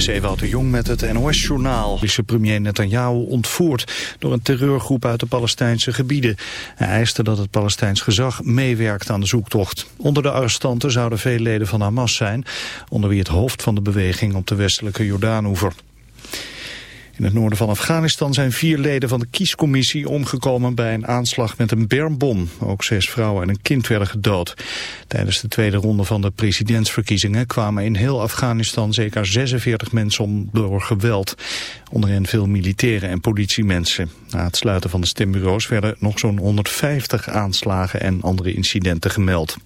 Is Ewout de Jong met het NOS-journaal. De premier Netanyahu ontvoerd door een terreurgroep uit de Palestijnse gebieden. Hij eiste dat het Palestijns gezag meewerkt aan de zoektocht. Onder de arrestanten zouden veel leden van Hamas zijn, onder wie het hoofd van de beweging op de westelijke Jordaanoever. In het noorden van Afghanistan zijn vier leden van de kiescommissie omgekomen bij een aanslag met een bermbom. Ook zes vrouwen en een kind werden gedood. Tijdens de tweede ronde van de presidentsverkiezingen kwamen in heel Afghanistan zeker 46 mensen om door geweld. Onder hen veel militairen en politiemensen. Na het sluiten van de stembureaus werden nog zo'n 150 aanslagen en andere incidenten gemeld.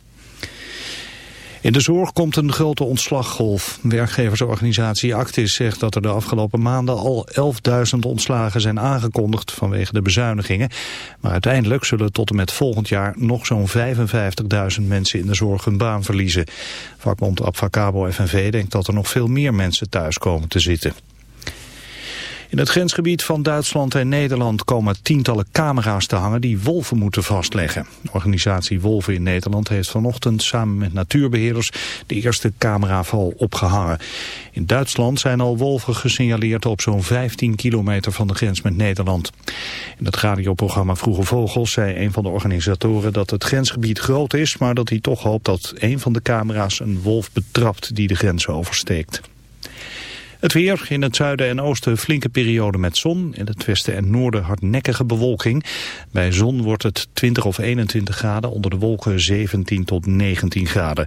In de zorg komt een grote ontslaggolf. Werkgeversorganisatie Actis zegt dat er de afgelopen maanden al 11.000 ontslagen zijn aangekondigd vanwege de bezuinigingen. Maar uiteindelijk zullen tot en met volgend jaar nog zo'n 55.000 mensen in de zorg hun baan verliezen. Vakbond Abfacabo FNV denkt dat er nog veel meer mensen thuis komen te zitten. In het grensgebied van Duitsland en Nederland komen tientallen camera's te hangen die wolven moeten vastleggen. De organisatie Wolven in Nederland heeft vanochtend samen met natuurbeheerders de eerste cameraval opgehangen. In Duitsland zijn al wolven gesignaleerd op zo'n 15 kilometer van de grens met Nederland. In het radioprogramma Vroege Vogels zei een van de organisatoren dat het grensgebied groot is, maar dat hij toch hoopt dat een van de camera's een wolf betrapt die de grens oversteekt. Het weer, in het zuiden en oosten flinke periode met zon. In het westen en noorden hardnekkige bewolking. Bij zon wordt het 20 of 21 graden, onder de wolken 17 tot 19 graden.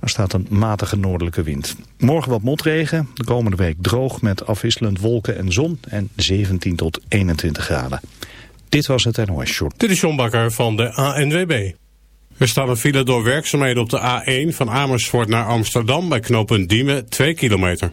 Er staat een matige noordelijke wind. Morgen wat motregen, de komende week droog met afwisselend wolken en zon en 17 tot 21 graden. Dit was het NOS Short. Dit is John Bakker van de ANWB. Er staan een file door werkzaamheden op de A1 van Amersfoort naar Amsterdam bij knooppunt Diemen 2 kilometer.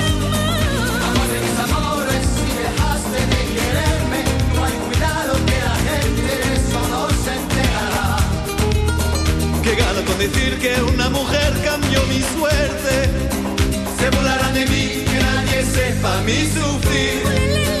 Decir que una mujer cambió mi suerte. Se burlarán de mí, que nadie sepa mi sufrir.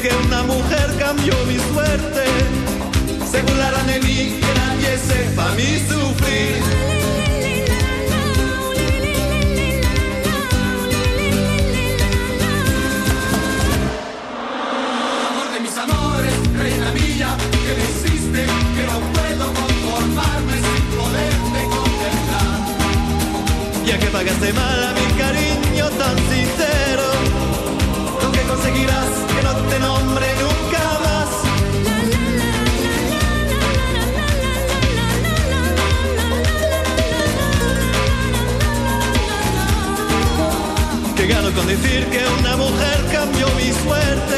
Que una mujer cambió mi suerte, según la nemigra y ese pa' mí sufrir. Amor de mis amores, reina mía, que deciste que no puedo conformarme sin poderme contemplar. Ya que pagaste mal a mi cariño tan sincero conseguirás que no te nombre nunca más. Que gano con decir que una mujer cambió mi suerte.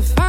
the fire.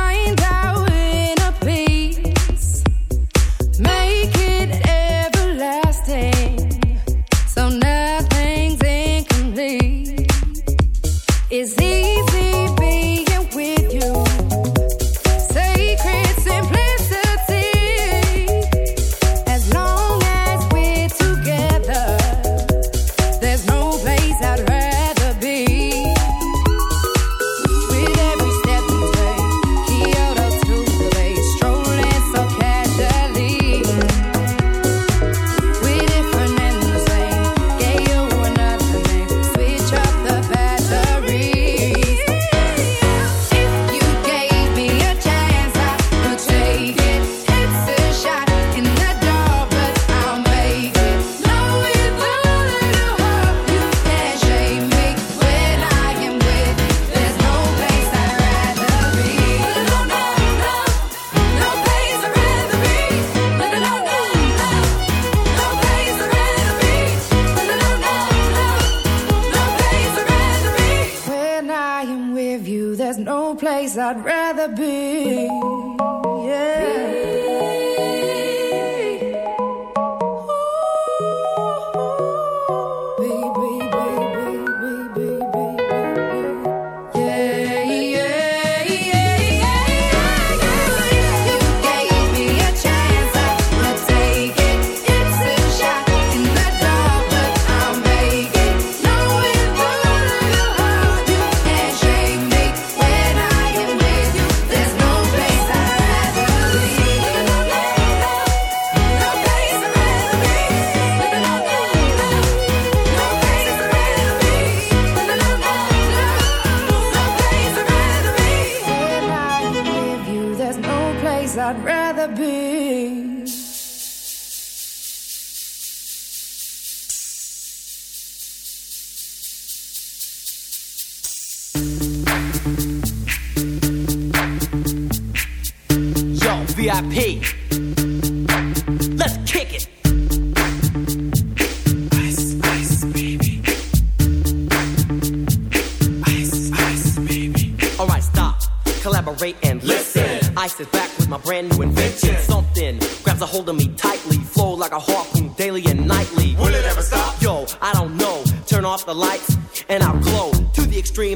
嘿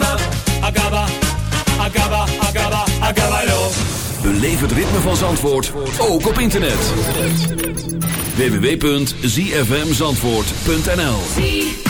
Agaba agaba, agaba, agaba, agabalo. Beleef het ritme van Zandvoort, ook op internet. www.zfmzandvoort.nl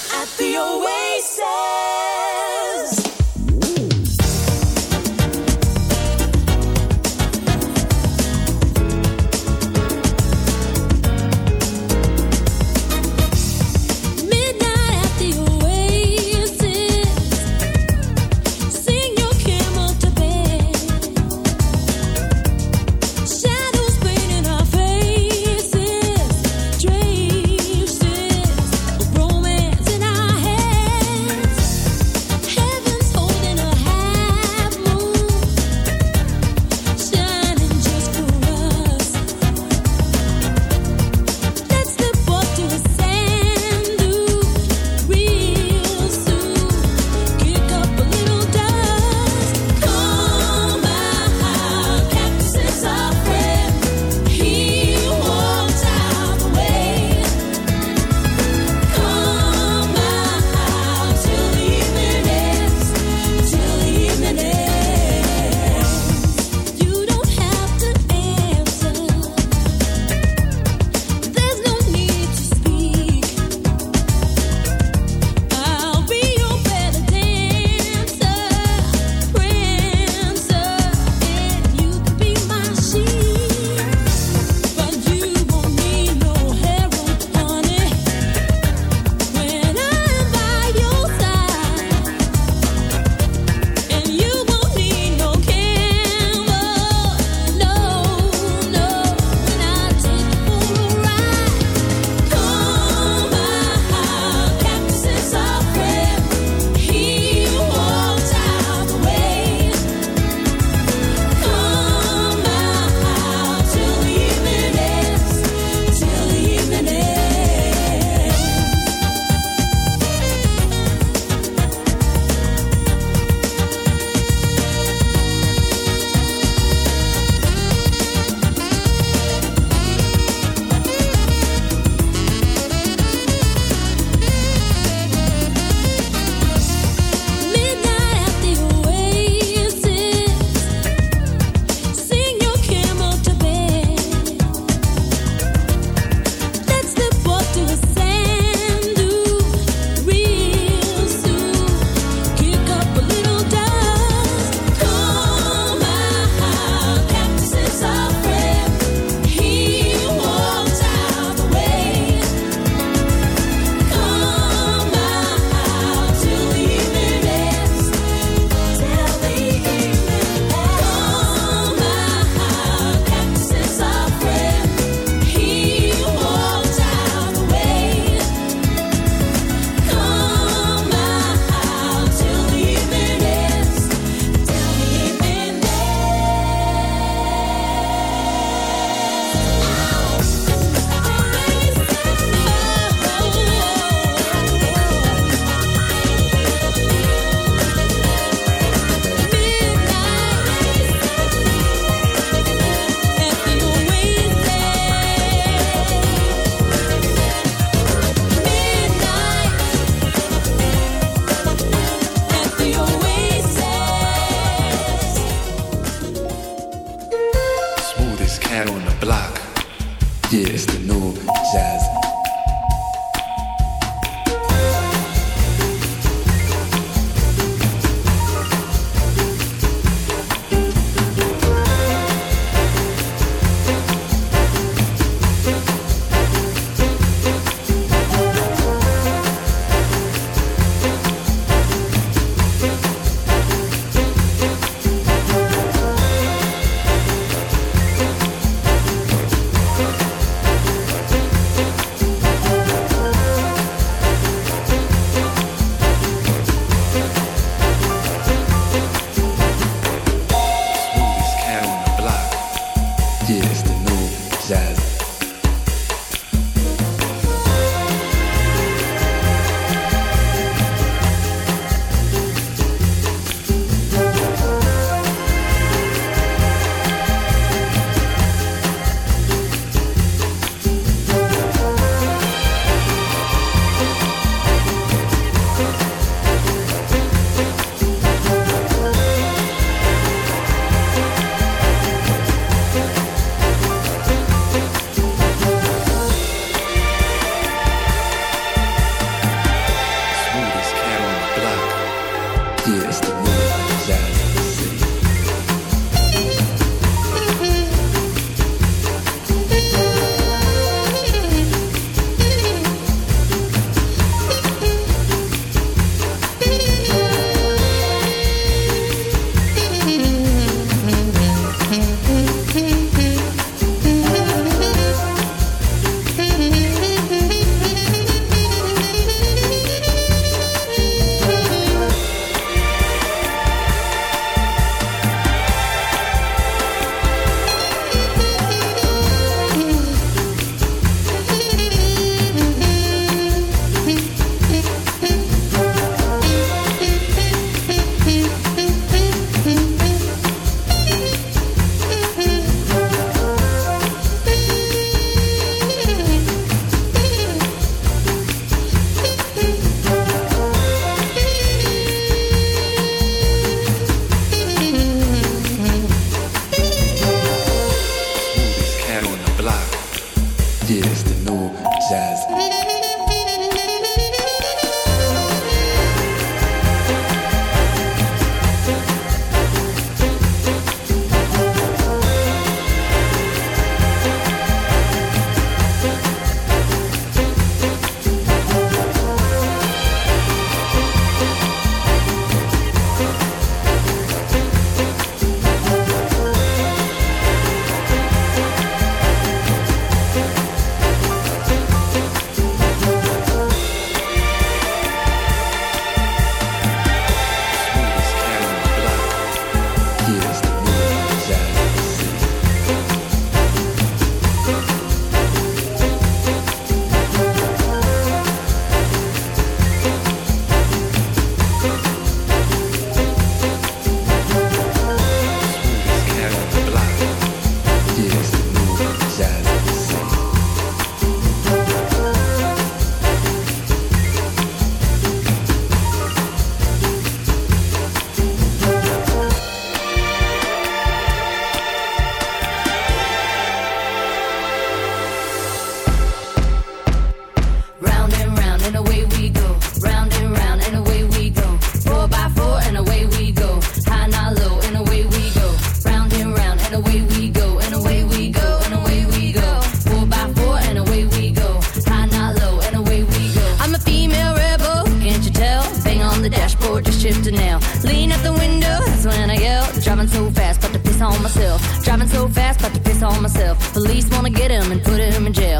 myself. Police wanna get him and put him in jail.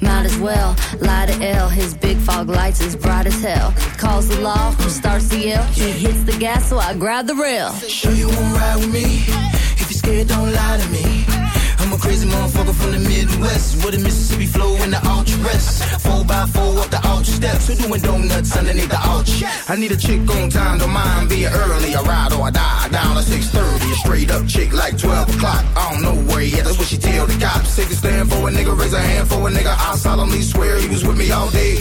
Might as well lie to L. His big fog lights as bright as hell. Calls the law, starts to yell. He hits the gas, so I grab the rail. Sure you won't ride with me? If you're scared, don't lie to me. I'm a crazy motherfucker from the Midwest, with a Mississippi flow and the ultra rest. Four by four nuts. Doing donuts underneath the arch. I need a chick on time, don't mind being early. I ride or I die, down at 6.30. A straight up chick like 12 o'clock. I don't know where yet, that's what she tell the cops. Take a stand for a nigga, raise a hand for a nigga. I solemnly swear he was with me all day.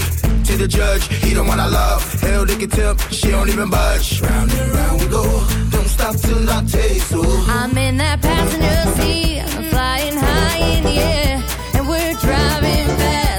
To the judge, he the one I love. Hell, they can tell she don't even budge. Round and round we go, don't stop till I taste you. I'm in that passenger seat, I'm flying high in the air, and we're driving fast